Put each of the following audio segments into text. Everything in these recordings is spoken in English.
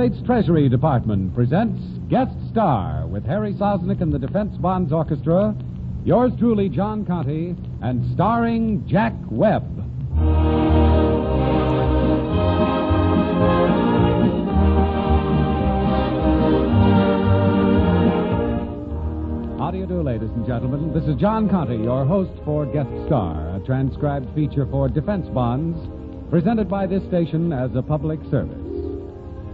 States Treasury Department presents Guest Star with Harry Sosnick and the Defense Bonds Orchestra, yours truly, John Conte, and starring Jack Webb. How do you do, ladies and gentlemen? This is John Conte, your host for Guest Star, a transcribed feature for Defense Bonds, presented by this station as a public service.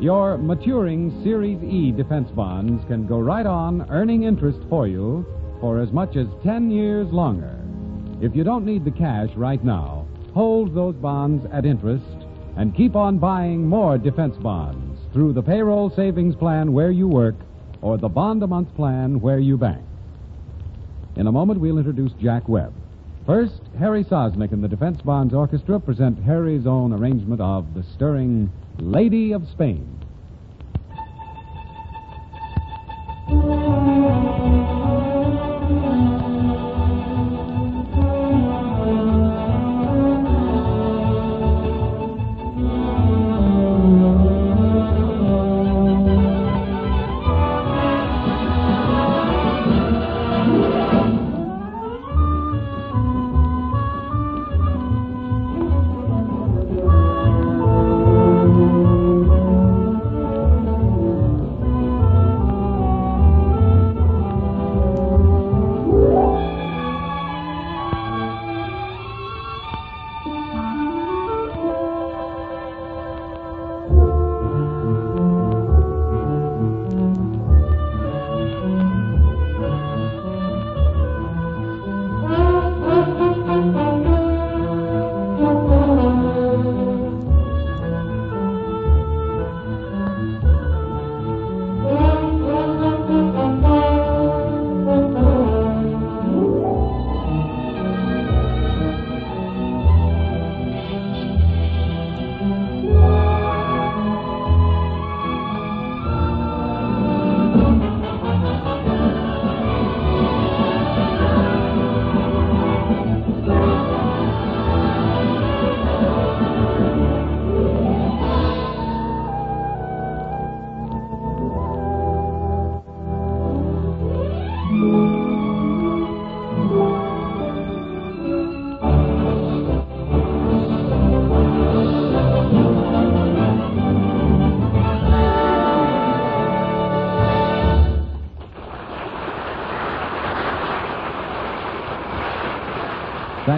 Your maturing Series E defense bonds can go right on earning interest for you for as much as 10 years longer. If you don't need the cash right now, hold those bonds at interest and keep on buying more defense bonds through the payroll savings plan where you work or the bond a month plan where you bank. In a moment, we'll introduce Jack Webb. First, Harry Sosnick and the Defense Bonds Orchestra present Harry's own arrangement of the stirring Lady of Spain.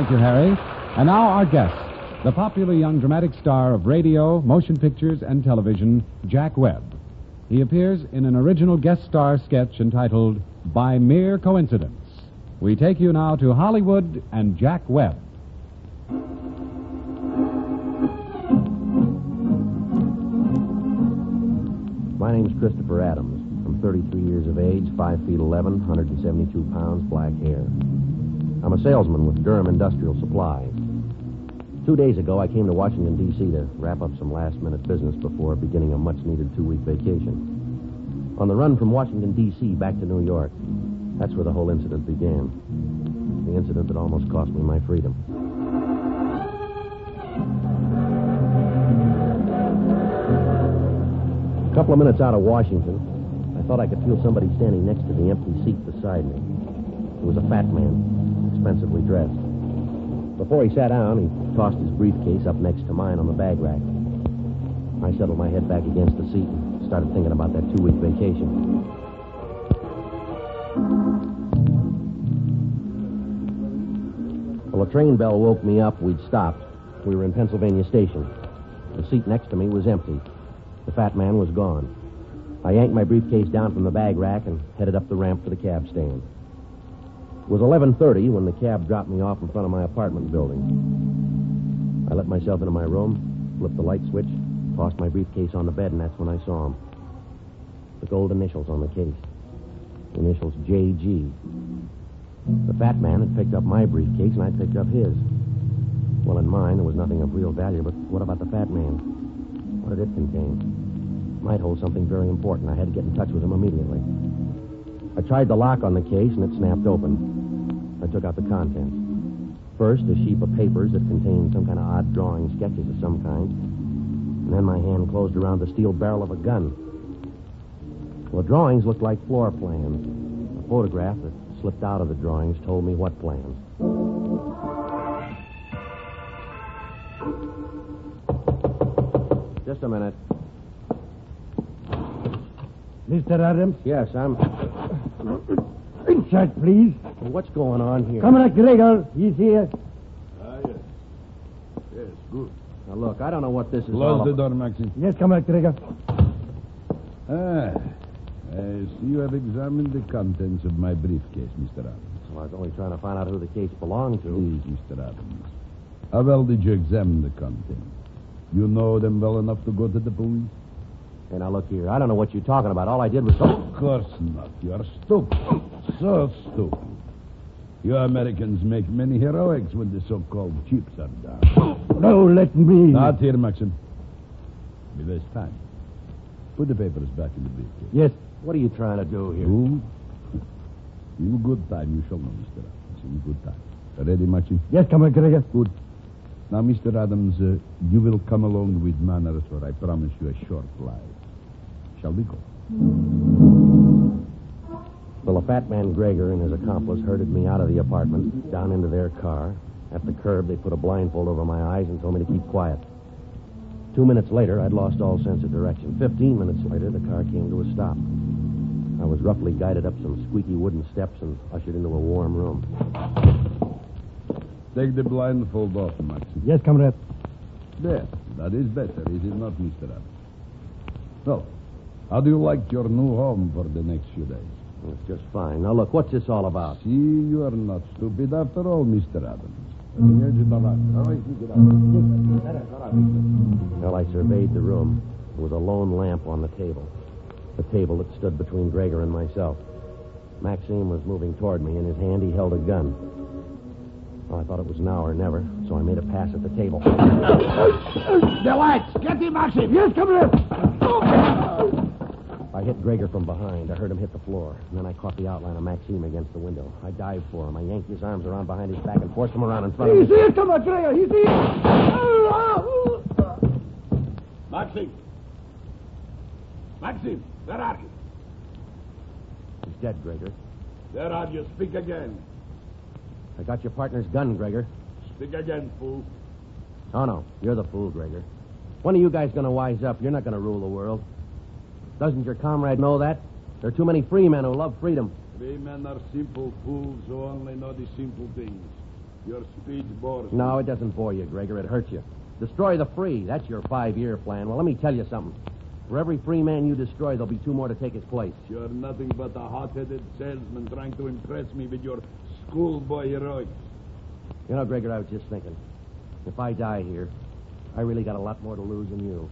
Thank you, Harry. And now our guest, the popular young dramatic star of radio, motion pictures, and television, Jack Webb. He appears in an original guest star sketch entitled By Mere Coincidence. We take you now to Hollywood and Jack Webb. My name's Christopher Adams. I'm 33 years of age, 5 feet 11, 172 pounds, black hair. I'm a salesman with Durham Industrial Supply. Two days ago, I came to Washington, D.C. to wrap up some last minute business before beginning a much needed two week vacation. On the run from Washington, D.C. back to New York, that's where the whole incident began. The incident that almost cost me my freedom. A couple of minutes out of Washington, I thought I could feel somebody standing next to the empty seat beside me. It was a fat man, expensively dressed. Before he sat down, he tossed his briefcase up next to mine on the bag rack. I settled my head back against the seat and started thinking about that two week vacation. Well, the train bell woke me up. We'd stopped. We were in Pennsylvania Station. The seat next to me was empty. The fat man was gone. I yanked my briefcase down from the bag rack and headed up the ramp to the cab stand. It was 11:30 when the cab dropped me off in front of my apartment building. I let myself into my room, flipped the light switch, tossed my briefcase on the bed, and that's when I saw him. The gold initials on the case. Initials JG. The fat man had picked up my briefcase, and I'd picked up his. Well, in mine, there was nothing of real value, but what about the fat man? What did it contain? It Might hold something very important. I had to get in touch with him immediately. I tried the lock on the case, and it snapped open. I took out the contents. First, a sheaf of papers that contained some kind of odd drawing sketches of some kind. And then my hand closed around the steel barrel of a gun. Well, the drawings looked like floor plans. A photograph that slipped out of the drawings told me what plans. Just a minute. Mr. Adams, Yes, I'm. Inside, please. What's going on here? Comrade Gregor, he's here. Ah, yes. Yes, good. Now, look, I don't know what this is all Close the about. door, Maxim. Yes, Comrade Gregor. Ah, I see you have examined the contents of my briefcase, Mr. Adams. Well, I was only trying to find out who the case belonged to. Please, Mr. Adams. How well did you examine the contents? You know them well enough to go to the police? Hey, now look here. I don't know what you're talking about. All I did was. Of course not. You are stupid. So stupid. You Americans make many heroics when the so-called chips are down. No, let me. Not here, Maxim. Be this time. Put the papers back in the briefcase. Yes. What are you trying to do here? You? In good time, you shall know, Mr. Adams. In good time. Ready, Maxim? Yes, Comrade Gregor. Good. Now, Mr. Adams, uh, you will come along with Manners, or I promise you a short life. Shall we go? Well, the fat man Gregor and his accomplice herded me out of the apartment, down into their car. At the curb, they put a blindfold over my eyes and told me to keep quiet. Two minutes later, I'd lost all sense of direction. Fifteen minutes later, the car came to a stop. I was roughly guided up some squeaky wooden steps and ushered into a warm room. Take the blindfold off, Max. Yes, Comrade. There. That is better, is it not, Mr. Adams? So, how do you like your new home for the next few days? It's just fine. Now, look, what's this all about? See, you are not stupid after all, Mr. Adams. Well, I surveyed the room. There was a lone lamp on the table. The table that stood between Gregor and myself. Maxim was moving toward me. In his hand, he held a gun. Well, I thought it was now or never, so I made a pass at the table. The lights! Get him, Maxim! Yes, Comrade! I hit Gregor from behind. I heard him hit the floor. And then I caught the outline of Maxim against the window. I dived for him. I yanked his arms around behind his back and forced him around in front of He's me. here, Comrade Gregor! He's here! Maxim! Maxim, where are you? He's dead, Gregor. Where are you? Speak again. I got your partner's gun, Gregor. Speak again, fool. Oh, no. You're the fool, Gregor. When are you guys going to wise up? You're not going to rule the world. Doesn't your comrade know that? There are too many free men who love freedom. Three men are simple fools who only know the simple things. Your speech bores me. No, it doesn't bore you, Gregor. It hurts you. Destroy the free. That's your five-year plan. Well, let me tell you something. For every free man you destroy, there'll be two more to take his place. You're nothing but a hot-headed salesman trying to impress me with your schoolboy heroics. You know, Gregor, I was just thinking. If I die here, I really got a lot more to lose than you.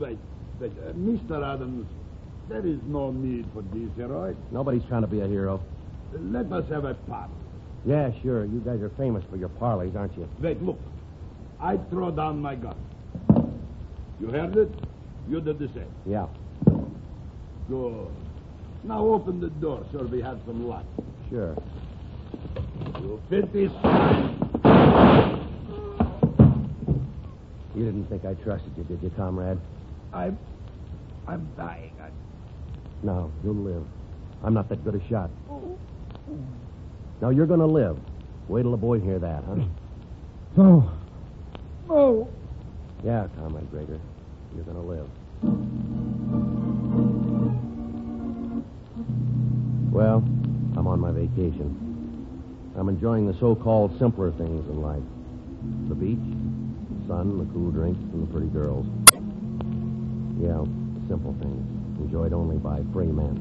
Wait, uh, Mr. Adams, there is no need for these heroics. Nobody's trying to be a hero. Let us have a part. Yeah, sure. You guys are famous for your parleys, aren't you? Wait, look. I throw down my gun. You heard it? You did the same. Yeah. Good. Now open the door so we have some luck. Sure. You fit this You didn't think I trusted you, did you, comrade? I'm, I'm dying. I... No, you'll live. I'm not that good a shot. No, you're going to live. Wait till the boys hear that, huh? No. No. Yeah, Comrade Gregor. You're going to live. Well, I'm on my vacation. I'm enjoying the so-called simpler things in life. The beach, the sun, the cool drinks, and the pretty girls. Yeah, the simple things, enjoyed only by free men.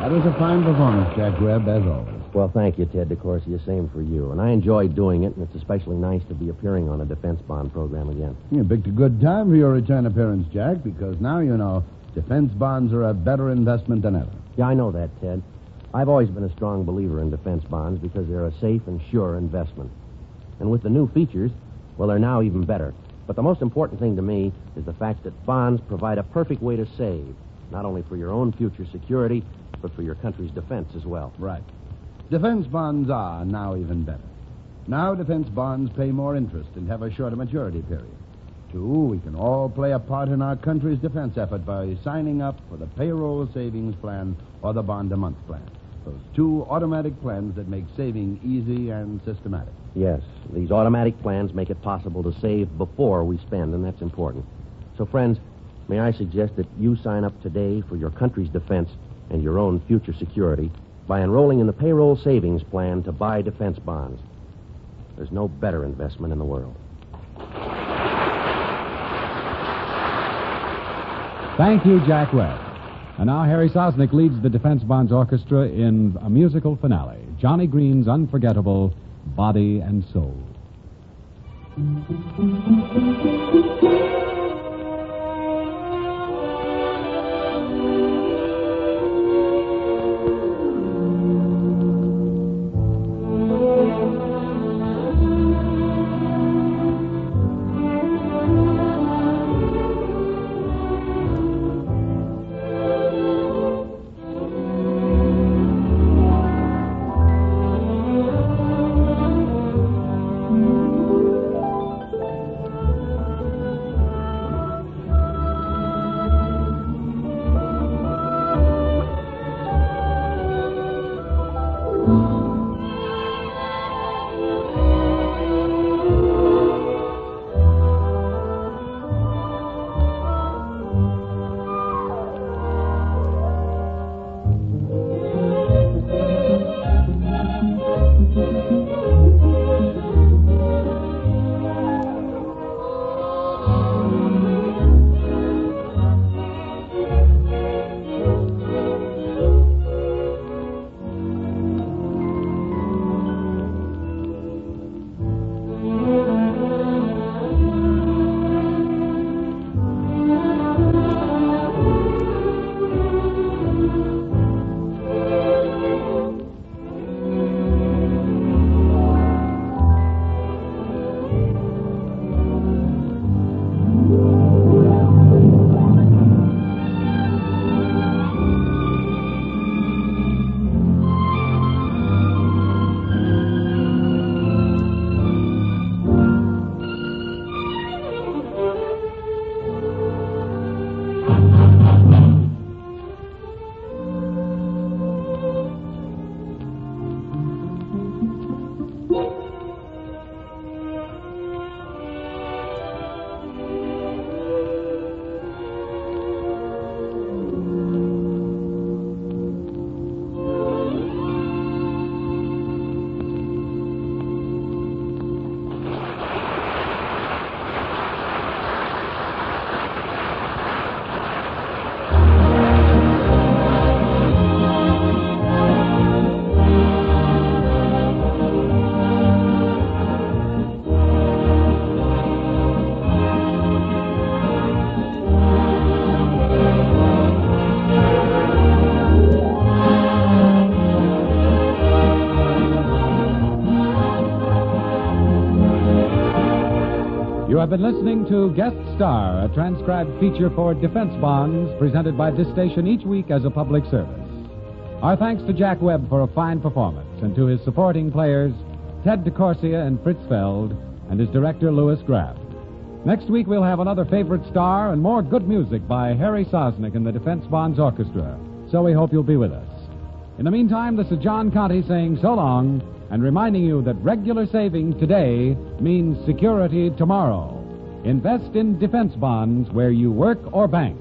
That was a fine performance, Jack Webb, as always. Well, thank you, Ted DeCorsia. Same for you. And I enjoyed doing it, and it's especially nice to be appearing on a defense bond program again. You picked a good time for your return appearance, Jack, because now you know defense bonds are a better investment than ever. Yeah, I know that, Ted. I've always been a strong believer in defense bonds because they're a safe and sure investment. And with the new features, well, they're now even better. But the most important thing to me is the fact that bonds provide a perfect way to save. not only for your own future security, but for your country's defense as well. Right. Defense bonds are now even better. Now defense bonds pay more interest and have a shorter maturity period. Two, we can all play a part in our country's defense effort by signing up for the payroll savings plan or the bond a month plan. Those two automatic plans that make saving easy and systematic. Yes, these automatic plans make it possible to save before we spend, and that's important. So, friends, may I suggest that you sign up today for your country's defense and your own future security by enrolling in the payroll savings plan to buy defense bonds. There's no better investment in the world. Thank you, Jack Webb. And now Harry Sosnick leads the Defense Bonds Orchestra in a musical finale Johnny Green's unforgettable Body and Soul. Have been listening to Guest Star, a transcribed feature for defense bonds presented by this station each week as a public service. Our thanks to Jack Webb for a fine performance and to his supporting players, Ted DeCorsia and Fritz Feld, and his director, Louis Graff. Next week, we'll have another favorite star and more good music by Harry Sosnick and the Defense Bonds Orchestra. So we hope you'll be with us. In the meantime, this is John Conte saying so long and reminding you that regular saving today means security tomorrow. Invest in defense bonds where you work or bank.